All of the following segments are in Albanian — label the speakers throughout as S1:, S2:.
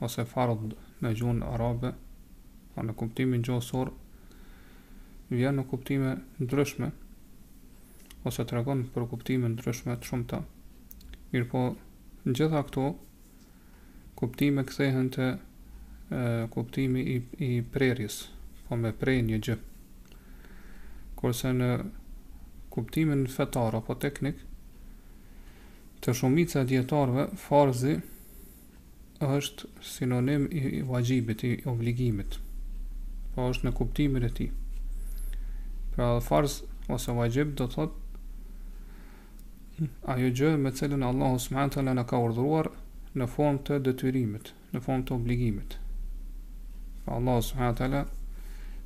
S1: ose fardh në gjuhën arabe, por në kuptimin gjuhësor vjen në kuptime ndryshme ose tregon për kuptime ndryshme të shumta. Mirëpo gjitha këto kuptime kthehen te kuptimi i i prerjes, po me prej një gjë. Kurse në kuptimin fetar apo teknik te shumica e dijetarëve farzi është sinonim i vaxhibit, i obligimit. Po është në kuptimin e tij. Pra farz ose vaxhib do thotë ajo gjë me të cilën Allahu subhanahu wa taala na ka urdhëruar në formë të detyrimit, në formë të obligimit. Pra Allahu subhanahu wa taala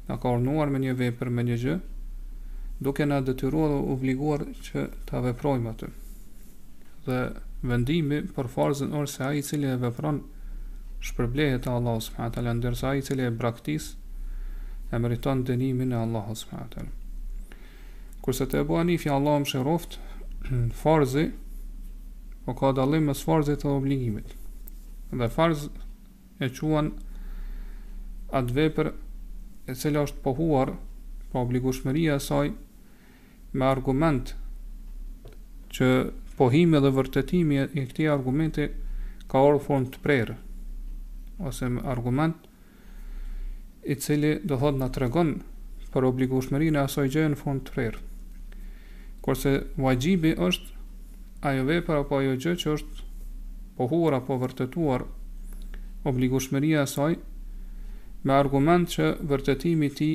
S1: na ka urdhëruar me një vepër, me një gjë, duke na detyruar dhe obliguar që ta veprojmë atë. dhe vendimi për farzin është se ai i cili e vepron shpërblehet te Allahu subhanahu wa taala ndërsa ai i cili e braktis e meriton dënimin e Allahut subhanahu wa taala Kurse te Ebu Hanife, Allahu e mëshiroftë, farzi, po ka dallim mes farzit dhe obligimit. Dhe farz e quan atë vepër e cila është pohuar, po obligueshmëria e saj, me argument që pohimi dhe vërtetimi i këtij argumenti ka ardh në formë të prerë, ose me argument i cili do thotë na tregon për obligueshmërinë e asaj gjëje në formë të prerë. Kurse vaxhibi është ajo vepër apo ajo gjë që është pohuar apo vërtetuar obligueshmëria e saj me argument që vërtetimi i tij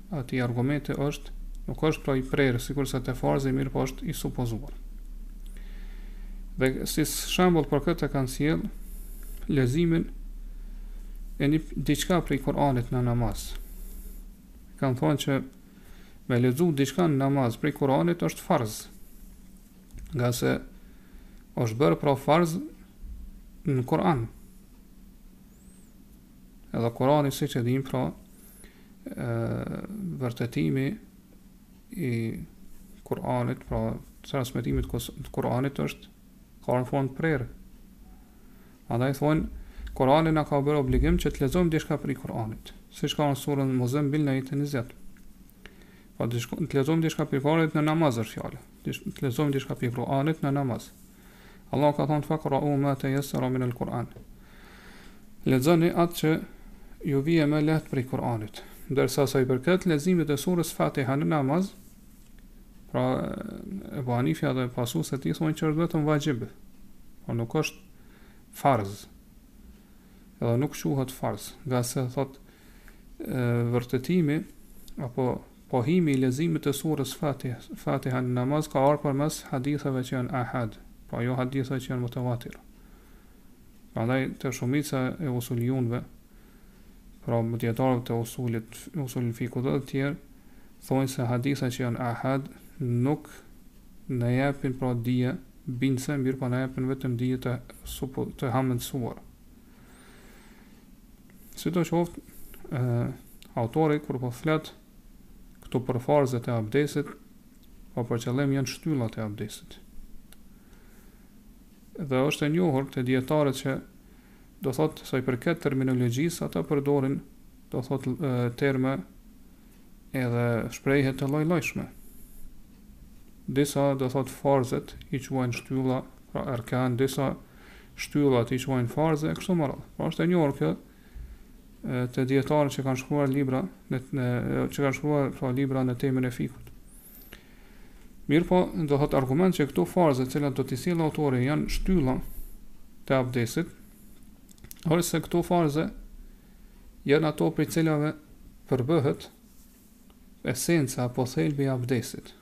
S1: Atij argumenti është, nuk është pra i prerë sikurse te farzi mirëpo është i supozuar. Dhe si shembull për këtë e kanë sjellë leximin e një diçka prej Kur'anit në namaz. Kanë thonë që me lexu diçka në namaz prej Kur'anit është farz. Ngase është bërë pra farz në Kur'an. Edhe Kur'ani siç e dimë pra ë vërtetimi i Kur'anit, pra transmetimi i Kur'anit është ka ardh në formë të prerë. Andaj thonë Kur'ani na ka bërë obligim që të lexojmë diçka prej Kur'anit, siç ka ardh në surën Muzammil në ajetin 20. Po të lexojmë diçka prej Kur'anit në namaz është fjala. Të lexojmë diçka prej Kur'anit në namaz. Në namaz. Allahu ka thënë fakra'u ma tejessere min al-Quran. Lexoni atë që ju vije më lehtë prej Kur'anit. Ndërsa sa i përket leximit të surës Fatiha në namaz, pra Ebu Hanifja dhe pasuesit e tij thonë që është vetëm vaxhib, por nuk është farz. Edhe nuk quhet farz, ngase thotë, vërtetimi apo Pohimi i leximit të surës Fatih, Fatiha në namaz ka ardhur përmes haditheve që janë ahad, pra jo hadithe që janë mutawatir. Prandaj te shumica e usuliunëve, pra dijetarëve të usulit, usulul fikhut dhe të tjerë, thonë se hadithe që janë ahad nuk na jepin pra dije bindëse, mirëpo na jepin vetëm dije të, të hamendësuar. Sido qoftë, autori kur po flet këtu për farzet e abdesit, po për qëllim janë shtyllat e abdesit. Dhe është e njohur te dijetarët që do thotë sa i përket terminologjisë, ata përdorin do thotë terma edhe shprehje të lloj-llojshme. Disa do thotë farzet i quajnë shtylla, pra arkan, disa shtyllat i quajnë farze e kështu me radhë. Pra është e njohur kjo te dijetarët që kanë shkruar libra në, në që kanë shkruar pra libra në temën e fikhut. Mirëpo, do thot argument që këto farze të cilat do t'i sjell autori janë shtylla të abdesit, është se këto farze janë ato prej cilave përbëhet esenca apo thelbi i abdesit.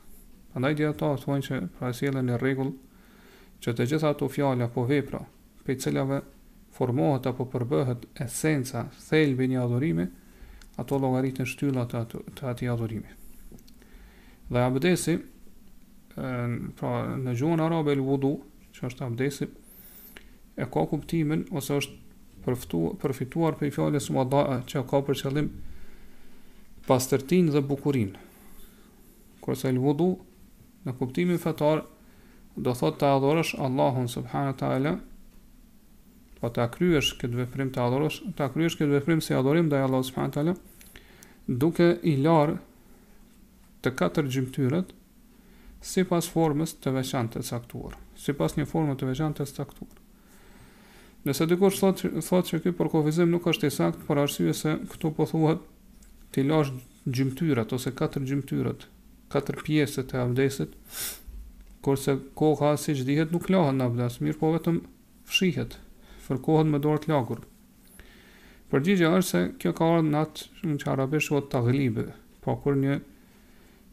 S1: Prandaj dijetarët thonë që pra e sjellin një rregull që të gjitha ato fjalë apo vepra, prej cilave formohet apo përbëhet esenca, thelbi i një adhurimi, ato llogariten shtylla të, të atij adhurimi. Dhe abdesi, pra në gjuhën arabe el wudu, që është abdesi, e ka kuptimin ose është përfituar përfituar prej fjalës wada'a që ka për qëllim pastërtinë dhe bukurinë. Kurse el wudu në kuptimin fetar do thotë të adhurosh Allahun subhanahu teala pra ta kryesh këtë veprim të adhurosh, ta kryesh këtë veprim si adhurim ndaj Allahut subhanahu teala duke i larë të katër gjymtyrët sipas formës të veçantë të caktuar, sipas një forme të veçantë të caktuar. Nëse dikush thot, thot që ky përkufizim nuk është i saktë për arsye se këtu po thuhet t'i lash gjymtyrat ose katër gjymtyrat, katër pjesët e abdesit, kurse koka siç dihet nuk lahet në abdes, mirëpo vetëm fshihet, fërkohet me dorë të lagur. Përgjigja është se kjo ka ardhur në atë që arabisht quhet taglib, po kur një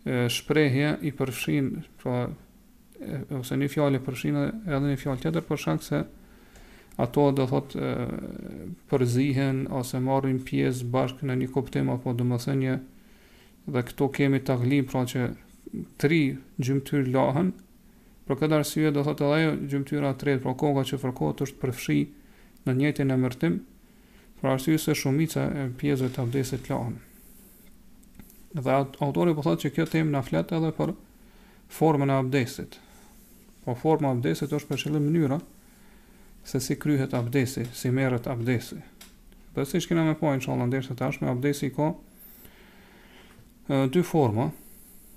S1: shprehje i përfshin, pra ose një fjalë e përfshin edhe një fjalë tjetër për shkak se ato do thot përzihen ose marrin pjesë bashkë në një kuptim apo domethënie dhe këtu kemi taglib pra që tri gjymtyrë lahen për këtë arsye do thot edhe ajo gjymtyra e tretë pra koka që fërkohet është përfshi në njëjtin emërtim për arsye se shumica e pjesëve të abdesit lahen. Dhe autori po thotë që kjo temë na flet edhe për formën e abdesit. Po forma e abdesit është për qëllim mënyra se si kryhet abdesi, si merret abdesi. Dhe siç kina me pa, inshallah, ndërë të tashme, abdesi ka e, dy forma,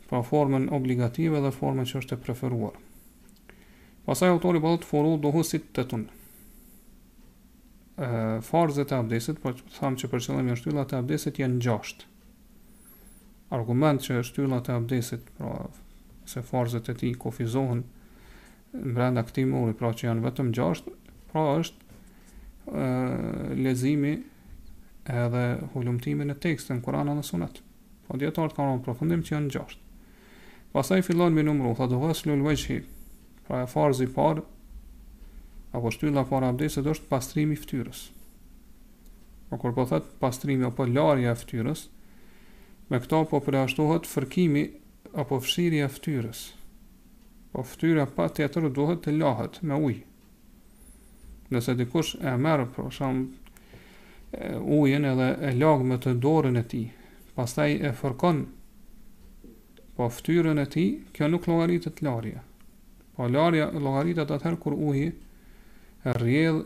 S1: pra formën obligative dhe formën që është e preferuar. Pastaj autori thot pra furuduhu sittetun. farzet e abdesit, po thamë që për qëllim janë shtyllat e abdesit janë gjashtë. Argument që shtyllat e abdesit, pra se farzet e tij kufizohen brenda këtij numri, pra që janë vetëm gjashtë, pra është ë leximi edhe hulumtimi në tekstet në Kur'an e në Sunet. Po dijetarët kanë ra në përfundim që janë gjashtë. Pastaj fillon me i numru, thotë ghuslul wajhi, pra e farzi i parë apo shtylla e parë e abdesit është pastrimi i fytyrës. Po kur po thotë pastrimi apo larja e fytyrës, me këto po përjashtohet fërkimi apo fshirja e fytyrës. Po fytyra patjetër duhet të lahet me ujë. Nëse dikush e merr për shembull ujin edhe e lag me të dorën e tij, pastaj e fërkon po fytyrën e tij, kjo nuk llogaritet larje. Po larja llogaritet atëherë kur uji rrjedh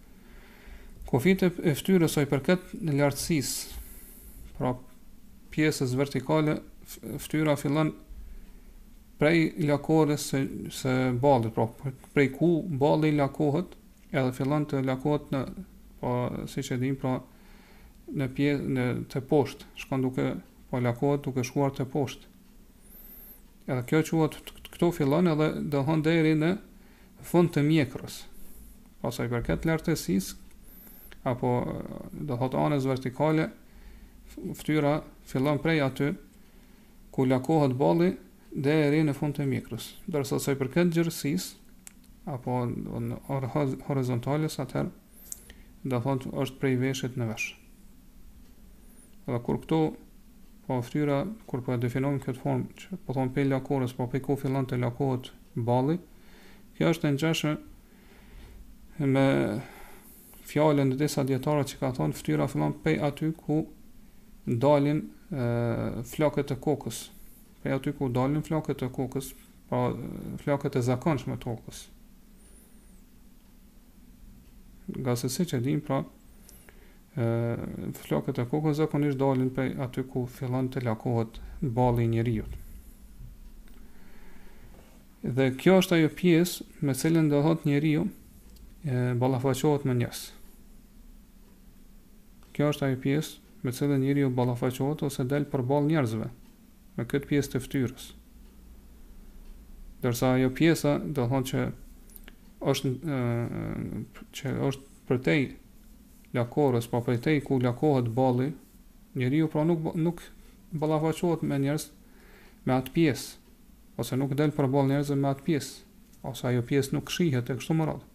S1: Kufijtë e fytyrës sa i përket lartësisë, pra pjesës vertikale, fytyra fillon prej lakores së, së ballit, pra prej ku balli lakohet, edhe fillon të lakohet në, pra siç e dimë, pra në pjesë në të poshtë, shkon duke po lakohet duke shkuar të poshtë. Edhe kjo quhet këtu fillon edhe do thot deri në fund të mjekrës. Pra sa i përket lartësisë apo do thot anës vertikale, fytyra fillon prej aty ku lakohet balli deri në fund të mjekrës. Ndërsa sa i përket gjerësisë apo horizontales atëherë do thot është prej veshit në vesh. Dhe kur këtu te ftyra kur po e definojmë këtë formë që po thon pe lakorës, po pe ku fillon të lakohet balli, kjo është e ngjashme me fjalën e disa dijetarëve që ka thon ftyra fillon pe aty ku dalin e, flokët e kokës. Pe aty ku dalin flokët e kokës, pra flokët e zakonshme të kokës. Nga se siç e dimë pra, ë flokët e kokës zakonisht dalin prej aty ku fillon të lakohet balli i njeriut. Dhe kjo është ajo pjesë me cilën do thot njeriu e ballafaqohet me njerëz. Kjo është ajo pjesë me cilën njeriu ballafaqohet ose del përballë njerëzve. me këtë pjesë të fytyrës. Ndërsa ajo pjesa do thotë që është që është përtej lakorës, po përtej ku lakohet balli, njeriu pra nuk nuk ballafaqohet me njerëz me atë pjesë ose nuk del përballë njerëzve me atë pjesë, ose ajo pjesë nuk shihet e kështu me radhë.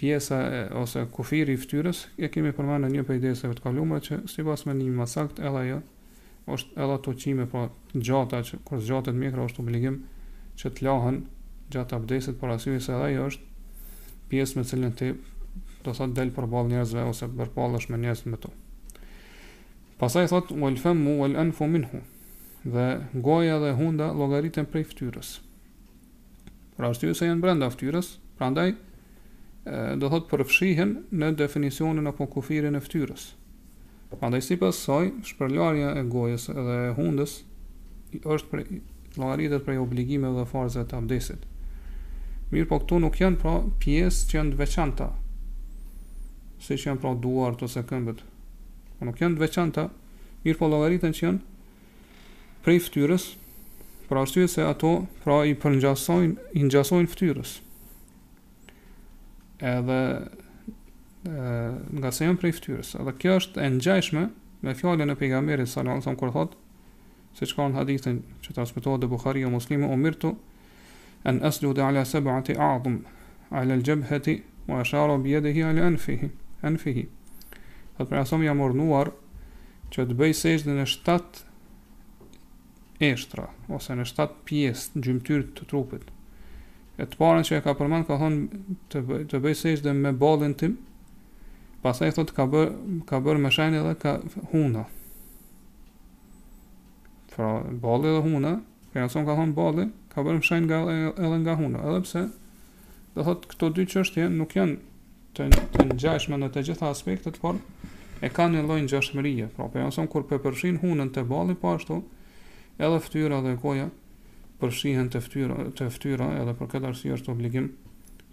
S1: Pjesa e ose kufiri i fytyrës e kemi përmend në një prej derseve të kaluara që sipas mendimit ma saktë edhe ajo është edhe ato qime të gjata që kur zgjatet mjekra është obligim që të lahen gjatë abdestit për arsye se edhe ajo është pjesë me cilën ti do thot del përballë njerëzve ose përballesh me njerëz me to. Pastaj thot wal famu wal anfu minhu dhe goja dhe hunda llogariten prej fytyrës. Për arsye se janë brenda fytyrës, prandaj do thot përfshihen në definicionin apo kufirin e fytyrës. Prandaj sipas saj, shpërlarja e gojës dhe e hundës është për llogaritet prej obligimeve dhe farzave të abdesit. Mirëpo këto nuk janë pra pjesë që janë të veçanta, siç janë pra duart ose këmbët. Po nuk janë të veçanta, mirëpo llogariten që janë prej fytyrës, për arsye se ato pra i përngjasojnë, i ngjasojnë fytyrës. Edhe nga se janë prej fytyrës. Edhe kjo është e ngjashme me fjalën e pejgamberit sallallahu alajhi wasallam kur thotë siç ka në hadithin që transmetohet te Buhariu e Muslimi umirtu An asjude ala seb'ati a'dhm ala al-jabhati wa ashara bi yadihi ala anfihi, anfihi. Thot pejgamberi sa jam urdhënuar që të bëj sexhde në shtat eshtra ose në shtat pjesë gjymtyrë të trupit. E të parën që e ka përmend ka thon të bëj, të bëj sexhde me ballin tim. Pastaj thot ka bër ka bër me shenjë deka hunda. Pra, balli dhe huna, Pejgamberi ka thonë balli, ka bërë me shenjë nga edhe nga huna, edhe pse, dhe thot, këto dy çështje nuk janë të, të ngjashme në të gjitha aspektet, por e kanë një lloj ngjashmërie. Pra, Pejgamberi, kur pe përfshin hunën te balli, po ashtu, edhe ftyra dhe goja, përfshihen te ftyra, te ftyra edhe për këtë arsye është obligim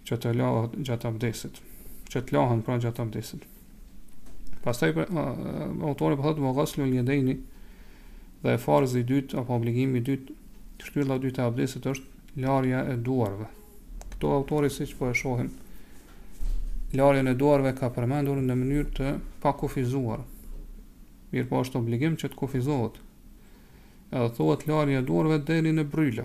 S1: Që të lahet gjatë abdesit. Që të lahen pra gjatë abdesit. Pastaj pra, a, autori po thotë wa ghaslu yadayni edhe farzi i dytë apo obligimi i dytë, shtylla e dytë e abdesit është larja e duarve. Këtu autori siç po e shohim, larjen e duarve e ka përmendur në mënyrë të pakufizuar. Mirëpo është obligim që të kufizohet. Edhe thuhet larja e duarve deri në bryla.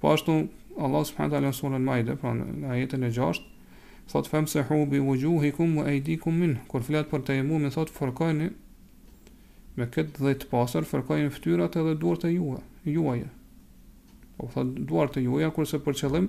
S1: Po ashtu Allah subhanahu wa taala në surën Maide, pra në ajetin e 6, thot famsahu bi wujuhikum wa aydikum minh, kur flet për tejemumin thot fërkoni me këtë dhe të pastër fërkoni fytyrat edhe duart e juaja, juaja. Po thot duart e juaja kurse për qëllim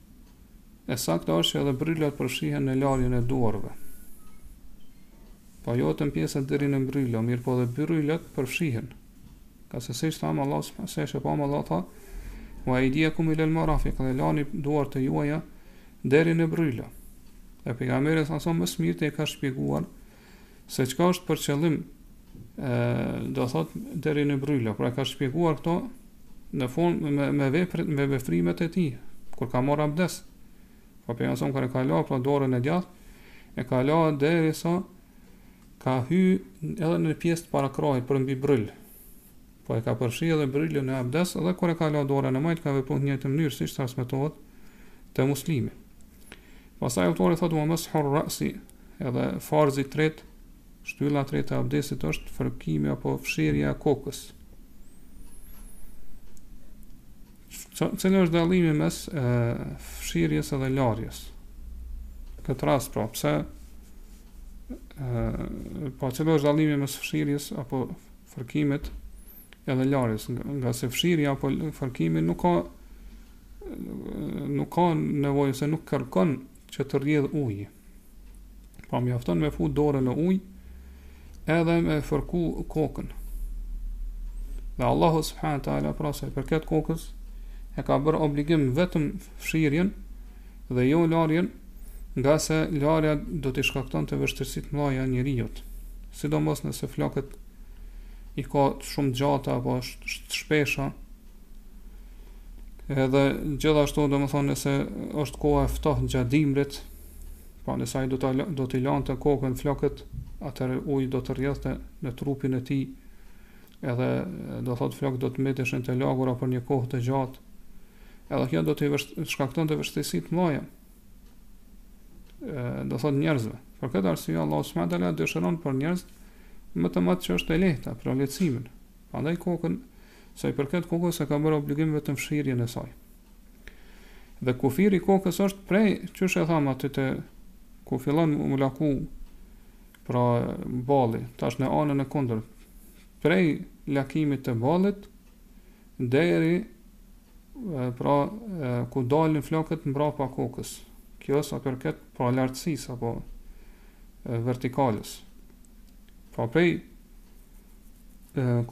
S1: E sakta është që edhe brylat përfshihen në larjen e duarve. Po jo vetëm pjesa deri në bryla, mirëpo edhe brylat përfshihen. Ngase siç thamë Allah subhanahu wa taala, po Allah tha: "Wa aydiyakum ila al-marafiq", dhe lani duart e juaja deri në bryla. E pejgamberi sa më së mirti e ka shpjeguar Se çka është për qëllim, ë do thot deri në bryla, pra e ka shpjeguar këtë në formë me me veprat me veprimet e tij kur ka marr abdes. Po pejgamberi sa kur e ka la pra dorën e djathtë, e ka la derisa ka hy edhe në pjesë të parakrahit përmbi bryl. Po e ka përfshi edhe brylin në abdes dhe kur e ka la dorën e majtë, ka vepru në të njëjtën mënyrë siç transmetohet te Muslimi. Pastaj autori thotë wa mashur ra'si, edhe farzi i tretë, shtylla e tretë e abdesit është fërkimi apo fshirja e kokës. Cili është dallimi mes e, fshirjes edhe larjes? Këtë rast, pra, pse, e, po, cili është dallimi mes fshirjes apo fërkimit edhe larjes, ngase fshirja apo fërkimi nuk ka nuk ka nevojë ose nuk kërkon që të rrjedh uji. Pra mjafton me fut dorën në ujë edhe me fërku kokën. Dhe Allahu subhanahu wa taala pra sa i përket kokës e ka bërë obligim vetëm fshirjen dhe jo larjen, ngase larja do t'i shkaktonte vështirësi të mëdha njeriut, sidomos nëse flokët i ka shumë të gjata apo të shpesha, edhe gjithashtu domethënë nëse është koha e ftohtë gjatë dimrit, pra nëse ai do ta do t'i lante kokën flokët, atëherë uji do të rrjedhte në trupin e tij, Edhe, do thotë, flokët do të mbeteshin të lagura për një kohë të gjatë. Edhe kjo do të shkaktonte vështirësi të mëdha. Do thotë njerëzve. Për këtë arsye Allahu subhanahu wa taala dëshiron për njerëzit atë që është e lehta për lehtësimin. Prandaj kokën sa i përket kokës e ka bërë obligim vetëm fshirjen e saj. Dhe kufiri kokës është prej, siç e thamë aty ku fillon m'u laku Pra balli, tash në anën e kundërt, prej lakimit të ballit deri pra ku dalin flokët mbrapa kokës. Kjo sa përket pra lartësisë apo vertikalës. Pra prej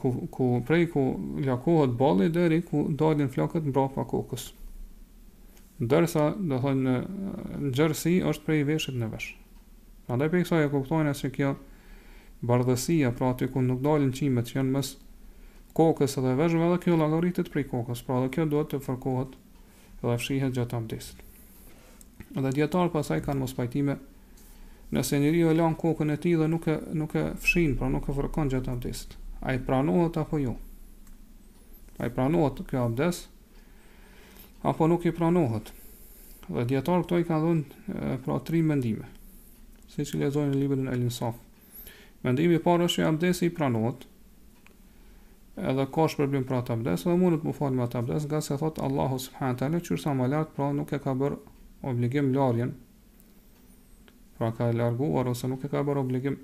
S1: ku ku prej ku lakohet balli deri ku dalin flokët mbrapa kokës. Ndërsa domethënë në gjerësi është prej veshit në vesh. Mandej prej kësaj e kuptojmë se kjo bardhësia, pra aty ku nuk dalin qimet që janë mes kokës dhe veshëve edhe kjo llogaritet prej kokës, pra edhe kjo duhet të fërkohet dhe fshihet gjatë abdestit. Dhe dijetarët pastaj kanë mospajtime nëse njeriu e lan kokën e tij dhe nuk e nuk e fshin, pra nuk e fërkon gjatë abdestit, a i pranohet apo jo? A i pranohet ky abdes? apo nuk i pranohet. Dhe dijetarët këtu i kanë dhënë pra tri mendime, siç lexojmë në librin El-Insaf. Mendimi i parë është që abdesi i pranohet, edhe ka shpërblim për atë abdes, edhe mundet me falë me atë abdes, ngase thotë Allahu subhanahu wa taala, siç e thamë më lartë, pra nuk e ka bërë obligim larjen, pra ka larguar ose nuk e ka bërë obligim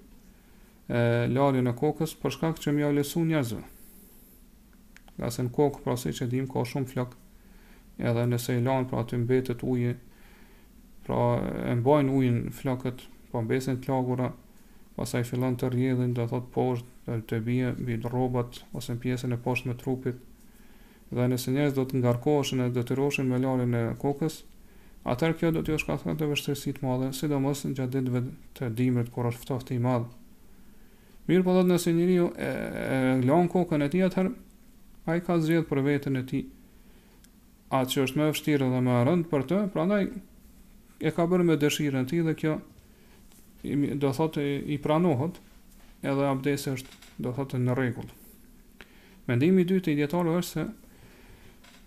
S1: e, larjen e kokës, për shkak që me ia lehtësu njerëzve. Ngase në kokë pra siç e dimë ka shumë flokë edhe nëse e lan pra aty mbetet uji pra e mbajnë ujin flokët po mbesin të lagura pastaj fillon të rrjedhin do thot poshtë të bie mbi rrobat ose në pjesën e poshtme të trupit dhe nëse njerëzit do të ngarkoheshin e detyroheshin me larjen e kokës atëherë kjo do t'ju shkaktonte vështirësi të mëdha sidomos gjatë ditëve të dimrit kur është ftohtë i madh Mirëpo thotë nëse njeriu e, e lanë kokën e tij atëherë ai ka zgjedhë për veten e tij atë që është më e vështirë dhe më e rëndë për të, prandaj e ka bërë me dëshirën e tij dhe kjo do thotë i pranohet edhe abdesi është do thotë në rregull. Mendimi i dytë i dijetarëve është se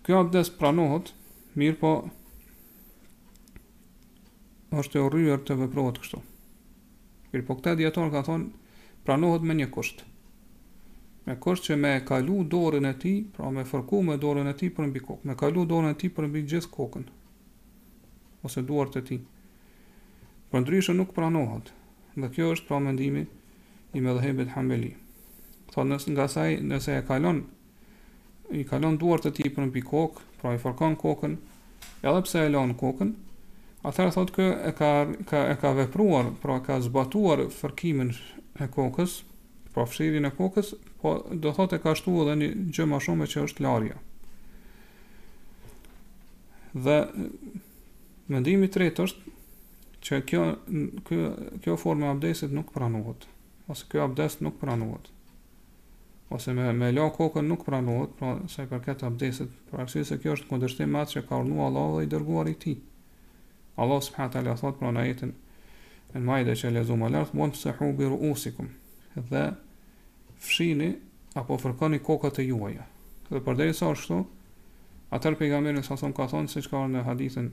S1: ky abdes pranohet, mirëpo është e urryer të veprohet kështu. Mirëpo këta dijetarë kanë thonë pranohet me një kusht. Me kusht që me kalu dorën e tij, pra me fërku me dorën e tij përmbi kokë, me kalu dorën e tij përmbi gjithë kokën ose duart e tij. Përndryshe nuk pranohet. Dhe kjo është pra mendimi i medhhebit Hanbeli. Thonë nëse nga saj, nëse e kalon i kalon duart e tij përmbi kokë, pra i fërkon kokën, edhe pse e lanë kokën, atëherë thotë ky e ka, ka, e ka vepruar, pra ka zbatuar fërkimin e kokës, pra fshirjen e kokës, po do thotë e ka shtu edhe një gjë ma shumë që është larja. Dhe mendimi i tretë është që kjo, kjo, kjo formë e abdesit nuk pranohet, ose kjo abdes nuk pranohet. ose me me la kokën nuk pranohet, pra sa i përket abdesit, për arsye se kjo është në kundërshtim me atë që ka urdhëruar Allahu dhe i dërguari i tij. Allah subhanahu wa taala thotë pra në ajetin e Maide që e lexuam më lart, "Wamsahu bi ru'usikum" dhe fshini apo fërkoni kokët e juaja. Dhe përderisa është kështu, atëherë pejgamberi sa ka thonë siç ka në hadithin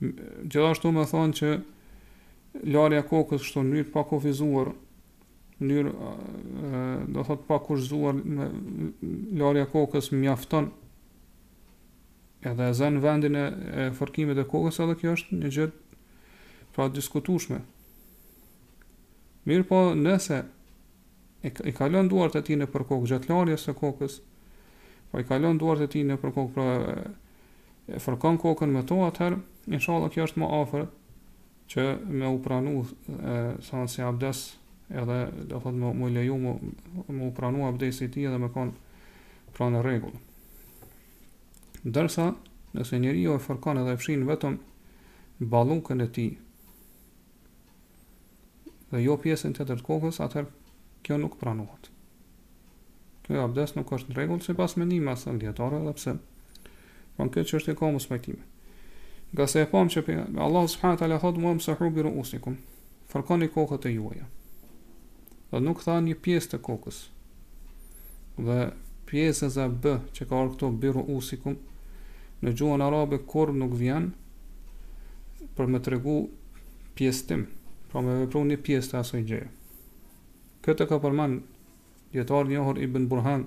S1: Gjithashtu me thonë që larja e kokës kështu në mënyrë të pakufizuar, mënyrë do thotë të pakushtëzuar larja e kokës mjafton edhe e zën vendin e, e fërkimit të kokës edhe kjo është një gjë pra e diskutueshme. Mirëpo nëse e, i kalon duart e tij nëpër kokë, gjatë larjes së kokës, po i kalon duart e tij nëpër kokë, pra E fërkon kokën me to atëherë inshallah kjo është më afër që me u pranu sa si abdes edhe do thotë me, me u leju me, me u pranu abdesi i tij dhe me kon pra në rregull. Ndërsa nëse njeriu e fërkon edhe e fshin vetëm ballukën e tij dhe jo pjesën tjetër të kokës, atëherë kjo nuk pranohet. Ky abdes nuk është në rregull sipas mendimeve të dijetarëve edhe pse po në këtë çështje ka mospajtime. Ngase e pamë që pe, Allah subhanahu taala thotë wamsahu bi ruusikum. Fërkoni kokët e juaja. Dhe nuk tha një pjesë të kokës. Dhe pjesëza b që ka ardhur këtu biru usikum në gjuhën arabe kur nuk vjen për me tregu pjesëtim, pra me vepru një pjesë të asoj gjëje. Këtë ka përmend dijetari njohur Ibn Burhan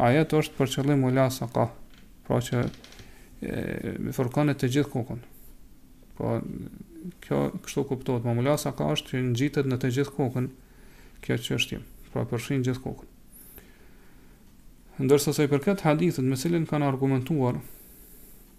S1: Ajet është për qëllim mulasaka, pra që e fërkon të gjithë kokën. Po kjo kështu kuptohet, po mulasaka është që ngjitet në të gjithë kokën kjo çështje, pra përfshin gjithë kokën. Ndërsa sa i përket hadithit me të cilin kanë argumentuar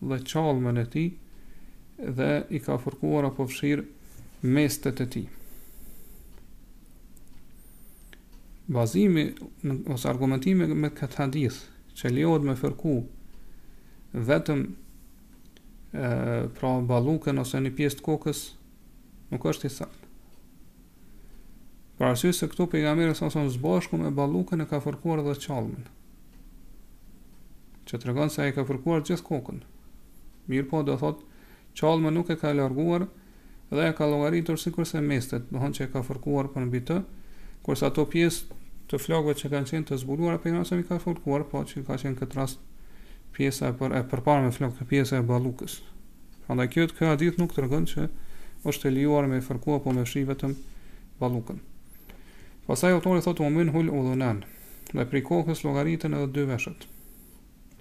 S1: dhe çallmën e tij dhe i ka fërkuar apo fshirë mestet e tij. Bazimi ose argumentimi me këtë hadith që lejohet me fërku vetëm e, pra ballukën ose një pjesë të kokës nuk është i saktë. Për arsye se këtu pejgamberi sa sa zbashku me ballukën e ka fërkuar edhe çallmën. Që tregon se ai ka fërkuar gjithë kokën. Mirëpo do thotë, çallmën nuk e ka larguar dhe e ka llogaritur sikurse mestet, domethënë që e ka fërkuar përmbi të, kurse ato pjesë të flokëve që kanë qenë të zbuluara pejgamberi i ka fërkuar, po që ka qenë këtë rast pjesa e për e përparme e flokëve pjesa e ballukës. Prandaj kjo ky hadith nuk tregon që është e lejuar me fërku apo me fshi vetëm ballukën. Pastaj autori thotë ue minhul udhunan. Dhe prej kokës llogariten edhe dy veshët.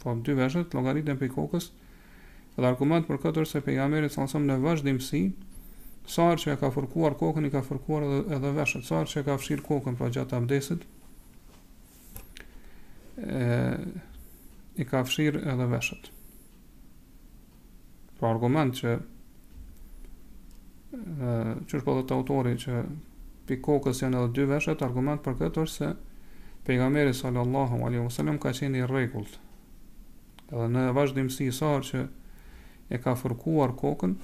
S1: Po dy veshët llogariten prej kokës. Dhe argument për këtë është se pejgamberi sa sa në vazhdimësi sa herë që e ka fërkuar kokën i ka fërkuar edhe, edhe veshët, sa herë që e ka fshir kokën pra gjatë abdesit, i ka fshirë edhe veshët. Pra argument që siç po thotë autori që prej kokës janë edhe dy veshët, argument për këtë është se pejgamberi sallallahu alaihi wasallam ka qenë i rregullt. Edhe në vazhdimësi sa herë që e ka fërkuar kokën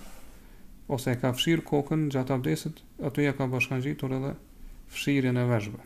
S1: ose e ka fshir kokën gjatë abdesit, aty ia ka bashkangjitur edhe fshirjen e veshëve.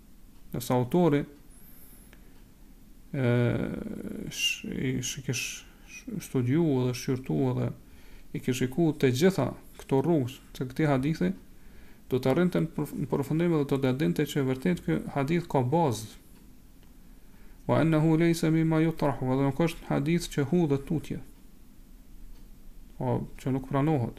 S1: Nëse autori ishi kish studiu edhe shqyrtu edhe i kish shiku të gjitha këto rrugë të këtij hadithi, do të arrinte në përfundim dhe do ta dinte që vërtet ky hadith ka bazë. Wa ennehu lejse mimma jutrahu, edhe nuk është hadith që hudhet tutje, o, që nuk pranohet.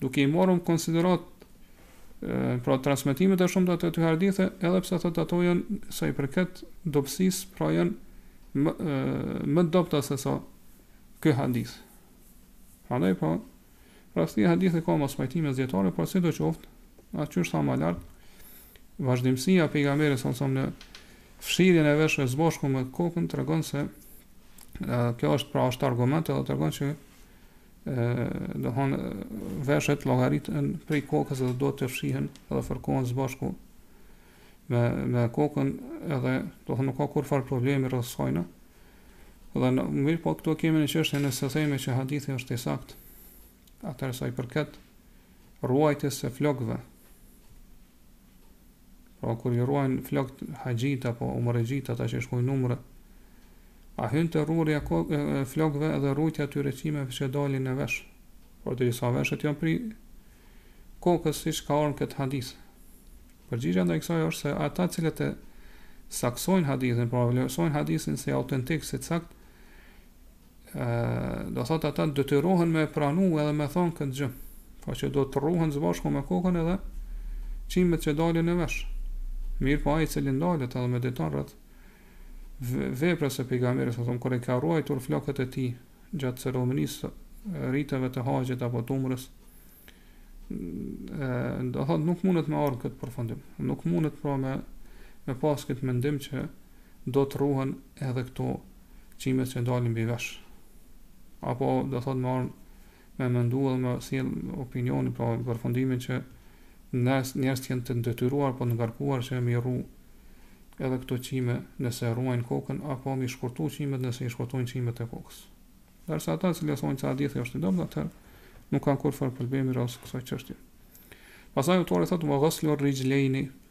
S1: duke i marrë në konsideratë pra transmetimet e shumta të atyre haditheve, edhe pse thotë ato janë sa i përket dobësisë, pra janë më, më të dobëta se sa ky hadith. Prandaj pra rreth këtij hadithi ka mospajtime dijetarët, por sidoqoftë, ajo që është thënë më lart, vazhdimësia e pejgamberit sa në fshirjen e veshëve së bashku me kokën tregon se kjo është pra është argument edhe tregon se do të thotë veshët llogariten prej kokës dhe duhet të fshihen edhe fërkohen së bashku me me kokën edhe do të thotë nuk ka kurrfarë problemi rreth kësajna dhe mirëpo këtu kemi një çështje nëse themi që hadithi është i saktë atëherë sa i përket rruajtjes së flokëve Pra kur i rruajnë flokt haxhitë apo umrexhitë ata që shkojnë në umre, a hyn te rruajtja e flokëve edhe rruajtja e atyre qimeve që dalin në vesh? Përderisa veshët janë prej kokës siç ka ardhur në këtë hadith. Përgjigja ndaj kësaj është se ata të cilët e saktësojnë hadithin, pra vlerësojnë hadithin si autentik, si të saktë, do thot ata detyrohen me pranu edhe me thon këtë gjë. Pra që duhet të rruhen së bashku me kokën edhe qimet që dalin në vesh. Mirëpo ai i cili ndalet edhe mediton rreth veprës së pejgamberit sa kur e ka rruajtur flokët e tij gjatë ceremonisë riteve të haxhit apo të umrës do thot nuk mundet me ardhë në këtë përfundim nuk mundet pra me me pas këtë mendim që duhet të rruhen edhe këto qimet që dalin mbi vesh. Apo do thot me ardh me mendu edhe me sjell opinioni pra përfundimin që njerëz njerëz janë të detyruar apo të ngarkuar që m'i rru edhe këto qime nëse rruajnë kokën apo m'i shkurtu qimet nëse i shkurtojnë qimet e kokës. Ndërsa ata që vlerësojnë se hadithi është i dobët atëherë nuk kanë kurrfarë problemi rreth kësaj çështje. Pastaj autori thotë wa ghaslu rijlain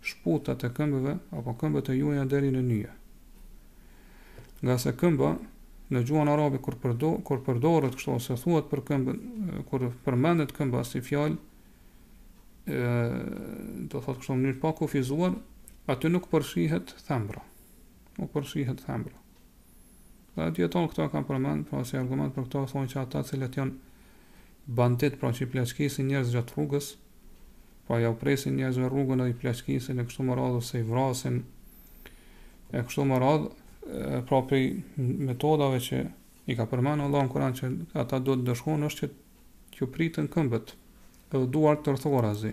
S1: Shputat e këmbëve apo këmbët e juaja deri në nyje. Ngase këmba në gjuhën arabe kur përdo, kur përdoret kështu ose thuhet për këmbën, kur përmendet këmba si fjalë, ë do thotë kështu në mënyrë të pakufizuar, aty nuk përfshihet thembra. Nuk përfshihet thembra. Dhe dijetarët këtë kanë përmend, pra si argument për këtë thonë që ata të cilët janë banditë, pra që i plaçkisin njerëzit gjatë rrugës, pra ua presin njerëzve rrugën edhe i plaçkisin e kështu me radhë ose i vrasin e kështu me radhë, pra prej metodave që i ka përmend Allahu në Kur'an që ata duhet të ndëshkohen është që t'ju priten këmbët edhe duart tërthorazi,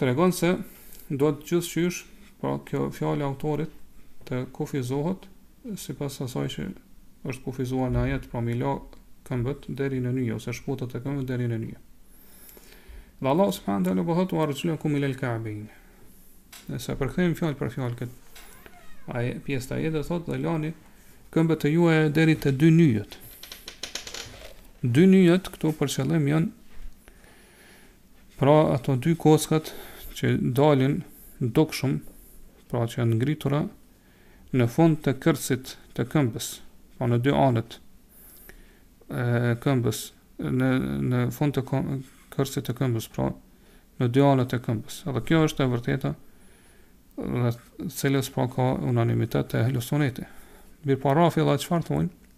S1: Tregon se duhet gjithqysh, pra kjo fjalë e autorit të kufizohet sipas asaj që është kufizuar në ajet, pra me i la këmbët deri në nyje ose shputët e këmbëve deri në nyje. Dhe Allah subhanahu wa taala po thotë arjulakum ila al-ka'bayn. Nëse përkthejmë fjalë për fjalë këtë pjesë të ajetit thotë dhe lani këmbët e juaja deri te dy nyjet. Dy nyjet këtu për qëllim janë pra ato dy kockat që dalin dukshëm, pra që janë të ngritura në fund të kërcit të këmbës, pra në dy anët e këmbës, në në fund të kërcit të këmbës, pra në dy anët e këmbës. Edhe kjo është e vërteta në të cilën pra ka unanimitet të ehlu sunetit. Mirëpo po, rafidat çfarë thonë,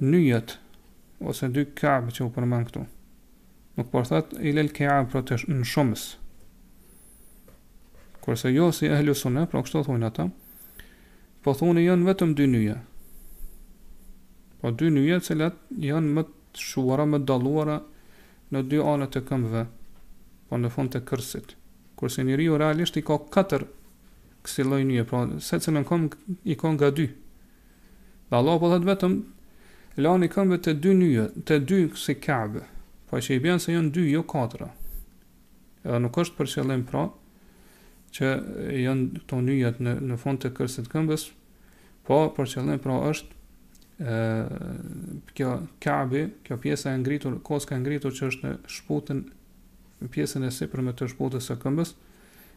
S1: Nyjet, ose dy Ka'b që u përmend këtu. Nuk po thot ila al-Ki'ab pra në shumës. Kurse jo si ehlu sunë, pra kështu thonë ata, po thonë janë vetëm dy nyje. Po dy nyje të cilat janë më të shquara, më të dalluara në dy anët e këmbëve, po në fund të kërcit. Kurse njeriu realisht i ka katër kësi lloj nyje, pra secilën këmbë i ka nga dy. Dhe Allahu po thotë vetëm lani këmbët te dy nyje, te dy kësi Ka'be, pra që i bjen se janë dy, jo katër. Edhe nuk është për qëllim pra që janë këto nyjet në në fund të kërcit të këmbës, po për qëllim pra është ë kjo Ka'be, kjo pjesa e ngritur, kocka e ngritur që është në shputën në pjesën e sipërme të shputës së këmbës,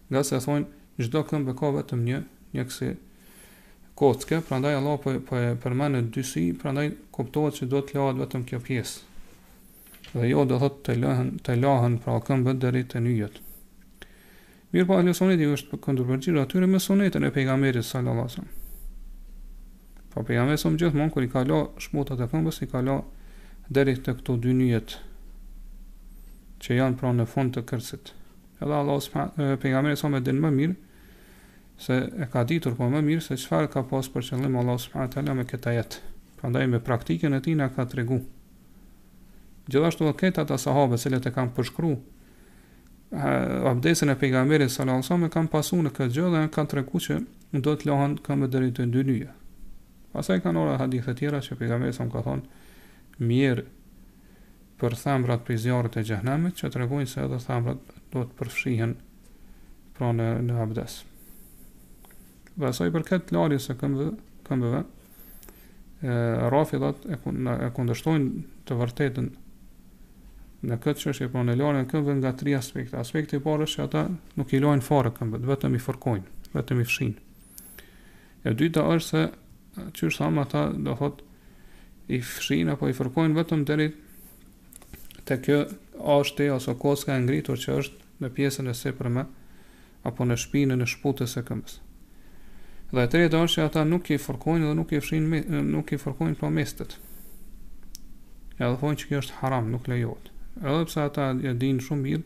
S1: Ngase thonë çdo këmbë e ka vetëm një, një kësi kocke, prandaj Allahu po po e përmend në dysi, prandaj kuptohet se duhet të lahet vetëm kjo pjesë. Dhe jo do thotë të lëhen, të lahen pra këmbët deri te nyjet. Mirëpo ahlu suneti iu është kundërpërgjigj atyre me sunetin e pejgamberit sallallahu alajhi wasallam. Po pejgamberi sa gjithmonë kur i ka la shputat e këmbës i ka la deri te këto dy nyjet që janë pra në fund të kërcit. Edhe Allahu subhane, pejgamberi sa e din më mirë se e ka ditur po më mirë se çfarë ka pas për qëllim Allahu subhanahu wa taala me këtë ajet. Prandaj me praktikën e tij na ka tregu. Gjithashtu edhe këta ata sahabe të cilët e kanë përshkruar abdesin e pejgamberit sallallahu alajhi wasallam e kanë pasuar në këtë gjë dhe kanë treguar që duhet të lahen këmbët deri te dy nyje. Pastaj kanë ardh hadithe tjera që pejgamberi sa ka thënë mjerë për thembrat prej zjarrit të xhehenemit që tregojnë se edhe thembrat do të përfshihen pra në në abdes. Dhe sa i përket larjes së këmbëve, këmbëve rafidat e, e kundërshtojnë të vërtetën në këtë çështje pra në larjen e këmbëve nga tri aspekte. Aspekti i parë është që ata nuk i lajnë fare këmbët, vetëm i fërkojnë, vetëm i fshin. E dyta është se qysh thamë ata do thot i fshin apo i fërkojnë vetëm deri te kjo ashti ose koska e ngritur që është në pjesën e sipërme apo në shpinën e shputës së këmbës. Dhe e treta është që ata nuk i fërkojnë dhe nuk i fshin nuk i fërkojnë pra mestet. Edhe thonë që kjo është haram, nuk lejohet. Edhe pse ata e dinë shumë mirë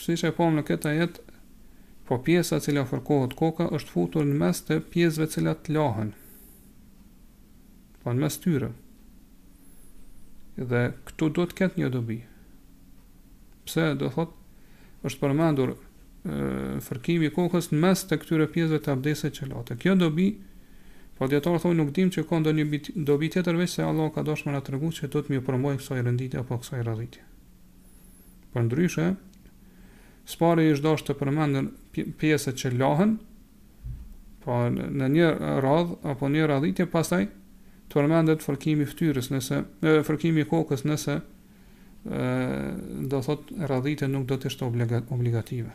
S1: Siç e pamë në këtë ajet, po pjesa e cila fërkohet koka është futur në mes të pjesëve të cilat lahen, po në mes tyre. Dhe këtu do të ketë një dobi. Pse do thotë është përmendur fërkimi i kokës në mes të këtyre pjesëve të abdesit që lahen. Kjo dobi Po dijetarët thonë nuk dim që ka ndonjë dobi tjetër veç se Allah ka dashtë me na tregu që duhet me iu përmbajt kësaj renditje apo kësaj radhitje. Përndryshe, së pari është dashtë të përmenden pjesët që lahen, pra në një radhë apo një radhitje, pastaj të përmendet fërkimi i ftyrës, nëse e, fërkimi i kokës nëse ë do thotë radhitja nuk do të ishte obligative.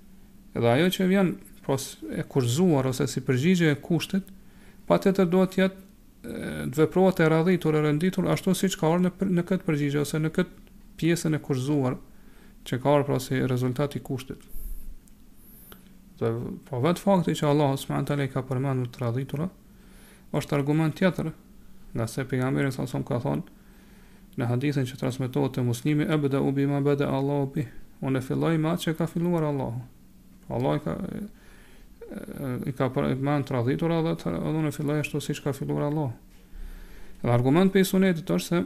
S1: Dhe ajo që vjen pas e kushtëzuar ose si përgjigje e kushtit, patjetër duhet të jetë të veprohet e radhitur e renditur ashtu siç ka ardhur në në këtë përgjigje ose në këtë pjesën e kushtëzuar që ka ardhur pra si rezultat i kushtit. Dhe po vetë fakti që Allahu subhanahu teala i ka përmendur të radhitura, Është argument tjetër, ngase pejgamberi sa sa ka thonë në hadithin që transmetohet te Muslimi, "Ebdeu bima bedee Allahu bihi." Unë filloj me atë që ka filluar Allahu. Allah i ka i ka përmend të radhitura edhe unë filloj ashtu siç ka filluar Allah. Dhe argument prej sunetit është se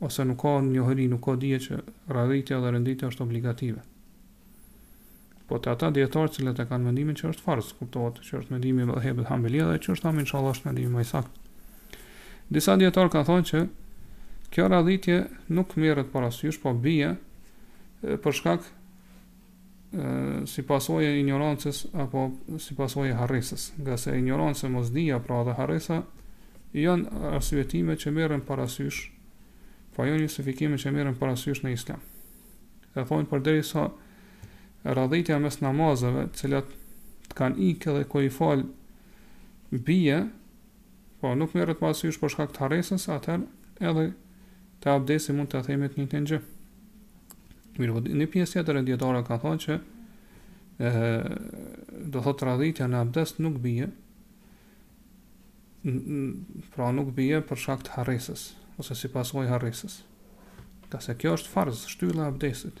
S1: ose nuk ka njohuri, nuk ka dije që radhitja dhe renditja është obligative. Po te ata dijetarë të cilët e kanë mendimin që është farz, kuptohet që është mendimi i medhhebit Hambeli dhe qysh thamë inshallah është mendimi më i saktë. Disa dijetarë kanë thënë që kjo radhitje nuk merret parasysh, po bie për shkak si pasojë e injorancës apo si pasojë e harresës, ngase injoranca, mosdija pra dhe harresa janë arsyetime që merren parasysh, pra janë justifikime që merren parasysh në Islam. E thonë përderisa radhitja mes namazeve, të cilat të kanë ikë dhe kur i fal bie, Po nuk merret parasysh për shkak të harresës, atëherë edhe te abdesi mund ta themi të njëjtën gjë. Mirë, po një pjesë tjetër e dijetarëve ka thënë që ë do thotë radhitja në abdes nuk bie. Pra nuk bie për shkak të harresës ose si pasojë e harresës. Nga se kjo është farz, shtyllë e abdesit.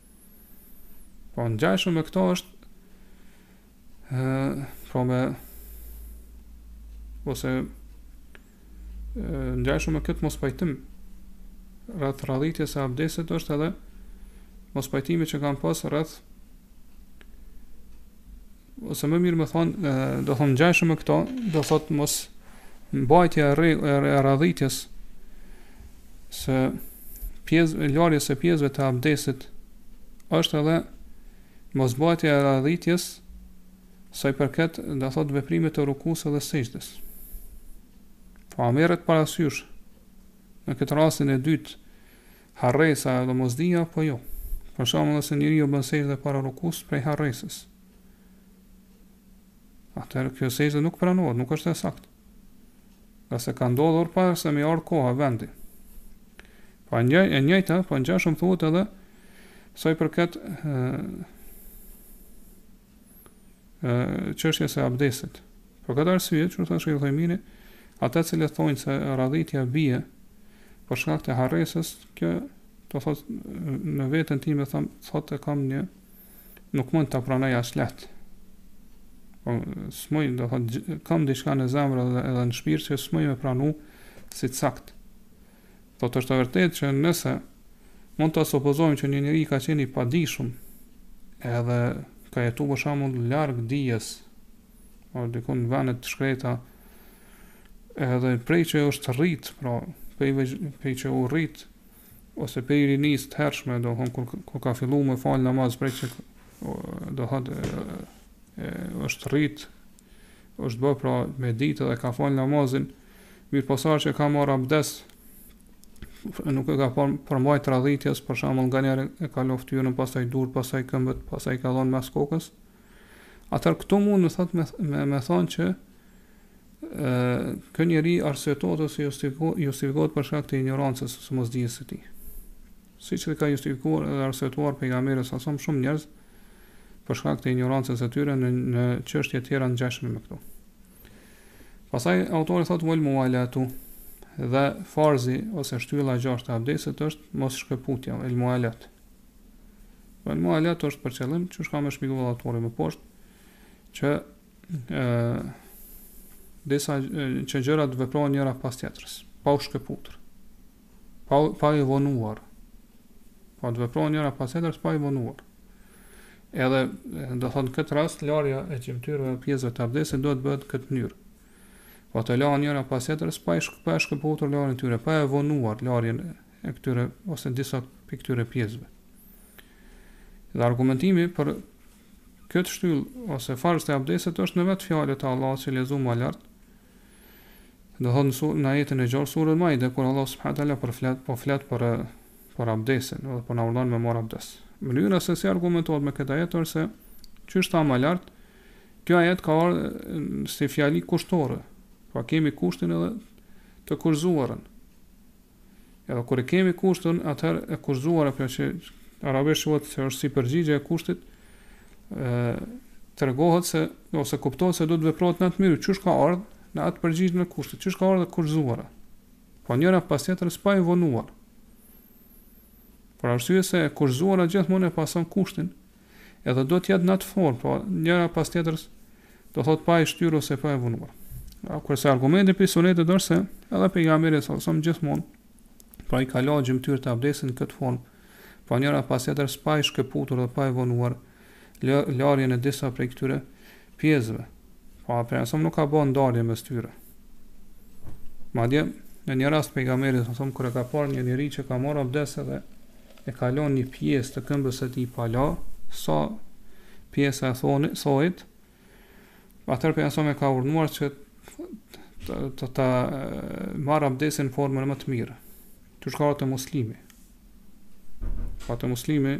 S1: Po ngjajshëm me këto është ë pra me ose ngjajshëm me këtë mos pajtim rreth radhitjes së abdesit është edhe mos pajtimi që kanë pas rreth ose më mirë me thonë, do thonë ngjajshëm me këto, do thotë mos mbajtja e rrë radhitjes së pjesë larjes së pjesëve të abdesit është edhe mos mbajtja e radhitjes sa i përket do thotë veprimit të rukus dhe sexhdes. Pra a merret parasysh në këtë rastin e dytë Harresa edhe mosdija apo jo? Për shembull nëse njeriu bën sexhde para rukus prej harresës. Atëherë kjo sexhde nuk pranohet, nuk është e saktë. Nga se ka ndodhur para se me i ardh koha vendi. Po një e njëjta, po ngjashëm thuhet edhe sa i përket ë çështjes së abdesit. Për këtë arsye, shejh Ibn Uthejmini, ata të cilët thonë se radhitja bie për shkak të harresës, kjo do thot në veten time thon thot e kam një nuk mund ta pranoj aq lehtë. Po smoj do thot kam diçka në zemër edhe, edhe në shpirt që smoj me pranu si t'sakt. Po thot është e vërtetë që nëse mund ta supozojmë që një njeri ka qenë i padijshëm edhe ka jetu për shembull larg dijes apo diku në vende të shkreta edhe prej që është rrit pra prej, prej që u rrit ose prej rinis të hershme domethon kur, kur ka fillu me falë namaz prej që do thotë është rrit është bë pra me ditë dhe ka falë namazin Mirë po sa her që ka marrë abdes, nuk e ka par, përmbajt radhitjes, për shembull nganjëherë e ka lo ftyrën, pasaj durt, pasaj këmbët, pasaj ka dhonë mes'h kokës, atëherë këtu mund do thotë me, me, me thonë që e, ky njeri arsyetohet ose justifikohet për shkak të ignorancës ose mosdijes së tij. Siç ka justifikuar edhe arsyetuar pejgamberi alejhi selam shumë njerëz, për shkak të ignorancës së tyre në, në çështje tjera ngjashme me këto. Pastaj autori thot wal mualatu dhe farzi ose shtylla e gjashtë e abdesit është mos shkëputja, el mualat. El mualat është për qëllim që shka me shpjeguar autori më poshtë që ë disa që gjërat veprohen njëra pas tjetrës, pa u shkëputur. Pa, pa i vonuar. Po të veprohen njëra pas tjetrës pa i vonuar. Edhe do thotë këtë rast larja e gjymtyrëve pjesëve të abdesit duhet të bëhet këtë mënyrë. Po të lahen njëra pas tjetrës pa i pa shkëputur larjen e tyre, pa e vonuar larjen e këtyre ose disa prej këtyre pjesëve. Dhe argumentimi për këtë shtyllë ose farz të abdesit është në vetë fjalët e Allahut që lexum më lart, Do thotë në surë, në ajetin e gjashtë sures Maide, kur Allah subhanahu wa taala përflet, po flet për për abdesin, dhe po na urdhon me marr abdes. Mënyra se si argumentohet me këtë ajet është se qysh thamë më lart, kjo ajet ka ardhur si fjali kushtore. Pra e kemi kushtin edhe të kushtëzuarën. Edhe kur e kemi kushtin, atëherë e kushtëzuara kjo që arabisht thuhet se është si përgjigje e kushtit, ë tregohet se ose kuptohet se do të veprohet në atë mënyrë, qysh ka ardhur, në atë përgjigje e kushtit, qysh ka ardhur e kushtëzuara. Po njëra pas tjetrës pa i vonuar. Për arsye se e kushtëzuara gjithmonë e pason kushtin, Edhe duhet të jetë në atë formë, pra njëra pas tjetrës, do thotë pa e shtyrë ose pa e vonuar. Pra kurse argumenti prej sunetit është se edhe pejgamberi sa sa gjithmonë pra i ka la gjymtyrët e abdesit në këtë formë, po njëra pas tjetrës pa e shkëputur dhe pa e vonuar larjen e disa prej këtyre pjesëve, pra pejgamberi sa nuk ka bën ndarje mes tyre. Madje në një rast pejgamberi sa kur e ka parë një njeri që ka marrë abdes dhe e ka lënë një pjesë të këmbës së tij pa la, sa pjesa e thonit, thojit, atëher pejgamberi e ka urdhnuar që të, të, të marrë abdesin formën më të mirë. Siç ka ardh te Muslimi. Pra te Muslimi,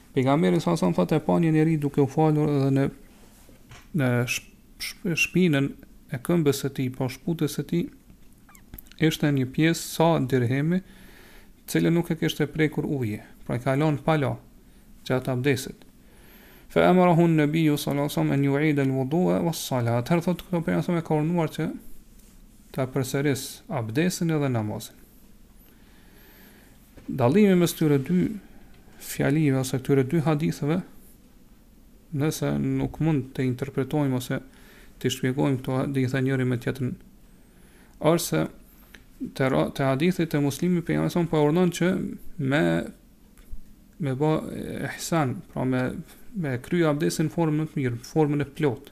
S1: Pejgamberi sa sa thotë e pa një njeri duke u falur edhe në në shpinën e këmbës së tij, po shputës së tij ishte një pjesë sa dirhemi, të cilën nuk e kishte prekur ujë, pra e ka lënë pa la gjatë abdesit. Fa amarahu an-nabi sallallahu alaihi wasallam an yu'id al-wudu'a was-salat. Atëherë thotë këto pejgamberi sa e ka urdhëruar që ta përsëris abdesin edhe namazin. Dallimi mes këtyre dy fjalive ose këtyre dy hadithëve, nëse nuk mund të interpretojmë ose të shpjegojmë këto hadithe njëri me tjetrin, është se te, te hadithi te Muslimi pejgamberi sa po po urdhnon që me me bo ihsan, pra me, me kry abdesin formën më të mirë, formën e plotë.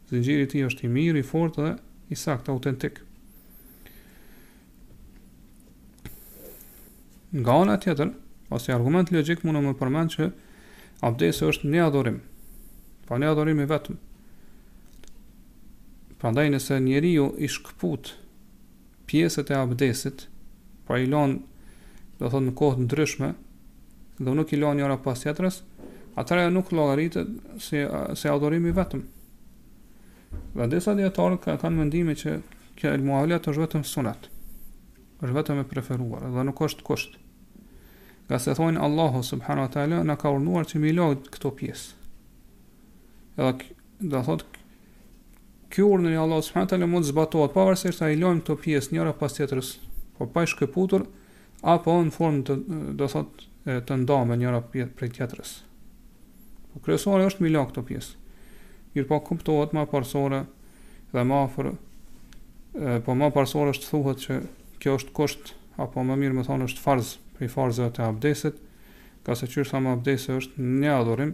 S1: Zinxhiri i tij është i mirë, i fortë dhe i saktë, autentik. Nga ana tjetër, ose argument logjik mund të më përmend që abdesti është një adhurim. Po një adhurim i vetëm. Prandaj nëse njeriu i shkput pjesët e abdestit, pra i lanë, do të thotë në kohë të ndryshme, dhe nuk i lanë njëra pas tjetrës, atëherë ajo nuk llogaritet si si adhurim i vetëm. Dhe disa dijetarë ka, kanë mendimin që kjo el muavilat është vetëm sunet. Është vetëm e preferuar dhe nuk është kusht. Ngase thonë Allahu subhanahu wa taala na ka urdhnu që me i la këto pjesë. Edhe Do thotë ky urdhër i Allahut subhanahu teala mund të zbatohet pavarësisht a i lajmë këto pjesë njëra pas tjetrës, po pa i shkëputur apo në formë të do thotë të ndame njëra prej tjetrës. Po kryesorja është me i la këto pjesë. Mirëpo kuptohet më parësore dhe më afër po më parësore është të thuhet që kjo është kusht apo më mirë me thënë është farz prej farzeve të abdestit, ngase qysh thamë abdesti është një adhurim,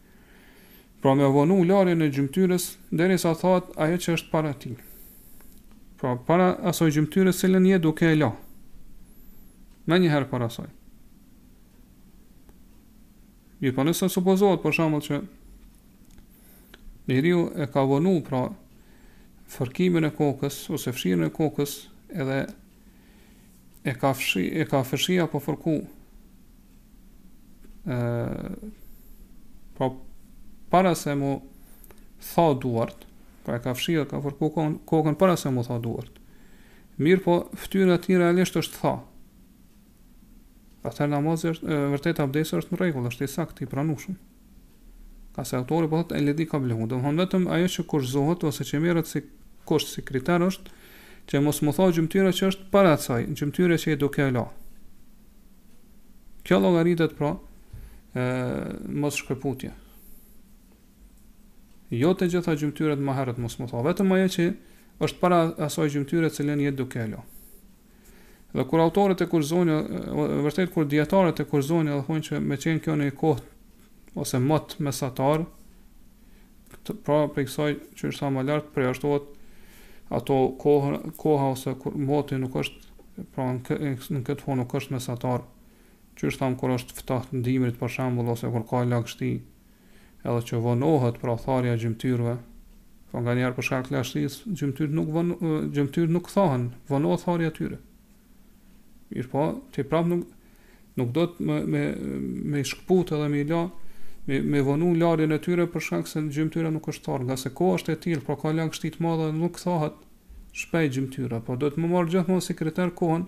S1: Pra me vonu larjen e gjymtyrës derisa thahet ajo që është para tij. Pra para asoj gjymtyrës të cilën je duke e la. Menjëherë para saj. Mirëpo nëse supozohet për shembull që njeriu e ka vonu pra fërkimin e kokës ose fshirjen e kokës edhe e ka fshi e ka fshi apo fërku ë pra para se me u tha duart pra e ka fshi e ka fërku kokën, kokën para se me u tha duart mirëpo ftyra e tij realisht është tha Atëherë namazi është e vërtet abdesti është në rregull, është i saktë, i pranueshëm. Ngase autori po thotë eledhi kablehu, domethënë vetëm ajo që kufizohet ose që merret si kusht si kriter është që mos me u tha gjymtyra që është para asaj gjymtyre që je duke e la. Kjo llogaritet pra ë mosshkëputje. Jo të gjitha gjymtyrët më herët mos me u tha, vetëm ajo që është para asaj gjymtyre të cilën je duke e la. Dhe kur autorët e kurrëzojnë, vërtet kur dijetarët e kufizojnë edhe thonë që me qenë kjo në një kohë ose mot mesatar, pra prej kësaj qysh thamë më lart përjashtohet ato kohë, koha ose kur moti nuk është pra në këtë në këtë formë nuk është mesatar. Qysh thamë kur është ftohtë në dimër për shembull ose kur ka lagështi, edhe që vonohet pra tharja e gjymtyrëve, po nganjëherë për shkak të lagështisë, gjymtyrët nuk, von, gjymtyrët nuk thahen, vonohet tharja tyre. Mirëpo, që prap nuk, nuk duhet me, me, me shkëput edhe me i la, me, me vonu larjen e tyre për shkak se gjymtyra nuk është tharë, ngase koha është e tillë, pra ka lagështi të madhe dhe nuk thahet shpejt gjymtyra, por duhet me marrë gjithmonë si kriter kohën,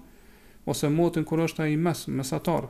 S1: ose motin kur është ai mes, mesatar,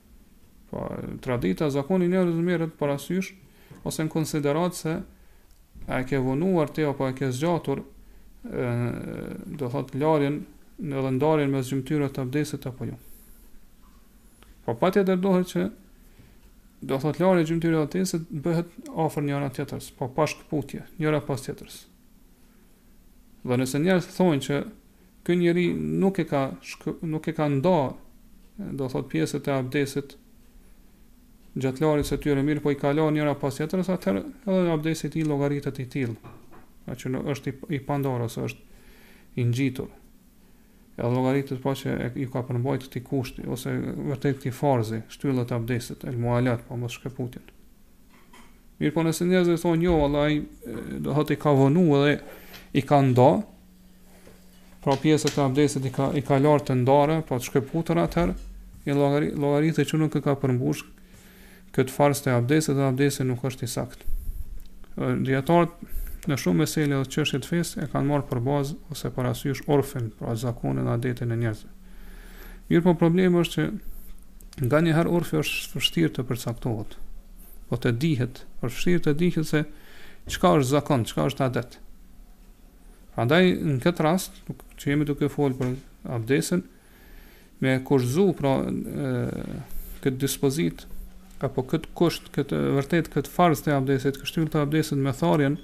S1: Po, tradita, zakoni i njerëzve merret parasysh, ose në konsideratë se a e ke vonuar ti, apo e ke zgjatur, e, do thotë, larjen në ndarjen mes gjymtyrëve të abdesit, apo jo. Po, patjetër duhet që, do thotë, larja e gjymtyrëve të abdesit, bëhet afër njëra-tjetrës, po, pa shkëputje, njëra pas tjetrës. Dhe nëse njerëzit thonë që, Ky njeri nuk e ka nuk e ka nda do thotë pjesët e abdesit gjatë larjes së tyre mirëpo i ka la njëra pas tjetrës atëherë edhe abdesi i tij llogaritet i tillë pra që është i, i pandarë ose është i ngjitur edhe llogaritet po që e, ju ka përmbajt këtij kushti ose vërtet këtij farzi shtylle të abdesit el muvalat po mosshkëputjen mirëpo nëse njerëzit thonë jo vallahi do thotë i ka vonu edhe i ka nda Pra pjesët e abdesit i ka, i ka larë të ndara, pra të shkëputur atëherë, i llogari, llogaritet që nuk e ka përmbush këtë farz të abdesit dhe abdesi nuk është i saktë. Dijetarët në shumë mesele dhe çështje të fesë e kanë marrë për bazë ose parasysh urfin, pra zakonin dhe adetin e njerëzve. Mirëpo problemi është që nganjëherë urfi është vështirë të përcaktohet, po të dihet, është vështirë të dihet se çka është zakon, çka është adet Prandaj në këtë rast që jemi duke folë për abdesin me kushzu pra e, këtë dispozitë apo këtë kusht, këtë vërtet këtë farz të abdesit, këtë shtyllë të abdesit me tharjen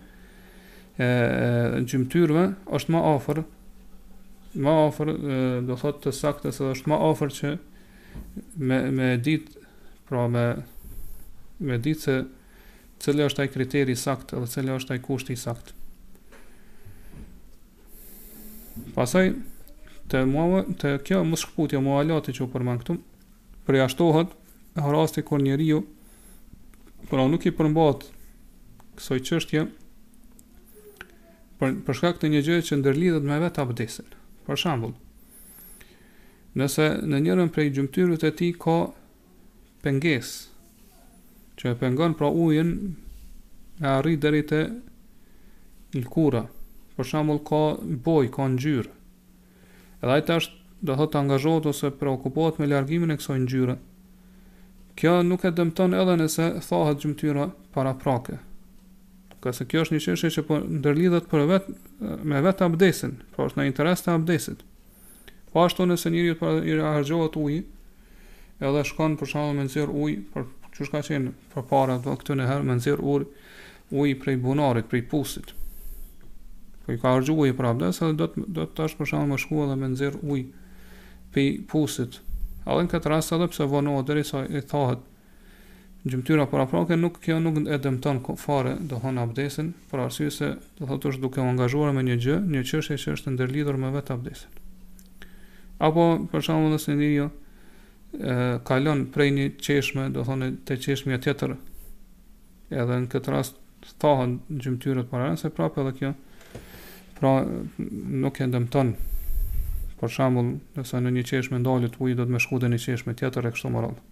S1: e, e gjymtyrëve është më afër më afër do thotë të saktës edhe është më afër që me me ditë pra me me ditë se Cili është ai kriteri i saktë dhe cili është ai kushti i saktë? Pastaj te muva, te kjo mosshkëputja muvalati që u përmend këtu, përjashtohet rasti kur njeriu pra nuk i përmbahet kësaj çështje për për shkak të një gjëje që ndërlidhet me vetë abdesin. Për shembull, nëse në njërën prej gjymtyrëve të tij ka pengesë që e pengon pra ujin me arrit deri te lëkura. Për shembull ka bojë, ka ngjyrë. Edhe ai tash do të thotë të angazhohet ose preokupohet me largimin e kësaj ngjyre. Kjo nuk e dëmton edhe nëse thahet gjymtyra paraprake. Ngase kjo është një çështje që po ndërlidhet për vet me vet abdesin, pra është në interes të abdesit. Po ashtu nëse njeriut po i harxhohet uji, Edhe shkon për shembull me nxjerr ujë, qysh ka qenë përpara dikur në herë me nxjerr ujë, ujë prej bunarit, prej pusit. Po iu ka harxhu uji për abdes, edhe do të do të tash për shembull me shku edhe me nxjerr ujë prej pusit. Edhe në këtë rast edhe pse vonohet derisa i thahet Gjymtyra paraprake nuk kjo nuk e dëmton fare domethënë abdesin për arsye se do thotë është duke u angazhuar me një gjë, një çështje që është ndërlidhur me vetë abdesin. Apo për shembull nëse njeriu e kalon prej një çeshme, domethënë te çeshmja tjetër. Edhe në këtë rast thahen gjymtyrët para se prapë edhe kjo pra nuk e dëmton për shembull nëse në një çeshme ndalet uji do të me shku te një çeshme tjetër e kështu me radhë.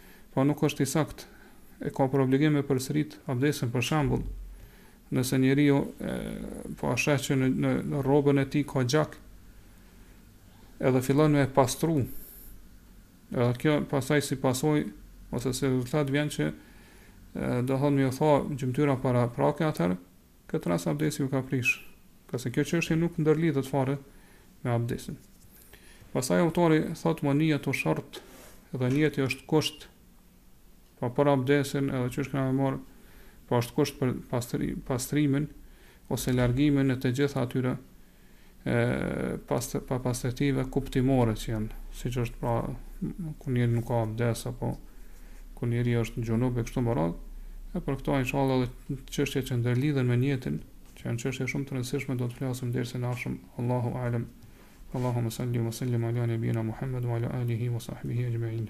S1: Po nuk është i saktë, e ka për obligim me përsërit abdesin për shembull, nëse njeriu e, po e sheh që në, në, në rrobën e tij ka gjak, edhe fillon me pastru, edhe kjo pastaj si pasojë, ose si rezultat vjen që domethënë me iu tha gjymtyra paraprake atëherë, Këtë rast abdesi iu ka prishë, ngase kjo çështje nuk ndërlidhet fare me abdesin. Pastaj autori thotë wa niyatu shart, dhe nijeti është kusht, pra për abdesin edhe qysh kena me marrë, pra është kusht për pastrimin ose largimin e të gjitha atyre e pastër papastërtive kuptimore që janë siç është pra kur njeri nuk ka abdes apo kur njeri është xhunub e kështu me radhë, e për këto inshallah dhe çështje që ndërlidhen me nijetin, që janë çështje shumë të rëndësishme do të flasim në dersin e ardhshëm. Allahu alem. Allahumma salli wa sallim ala nabina Muhammad wa ala alihi wa sahbihi ajma'in.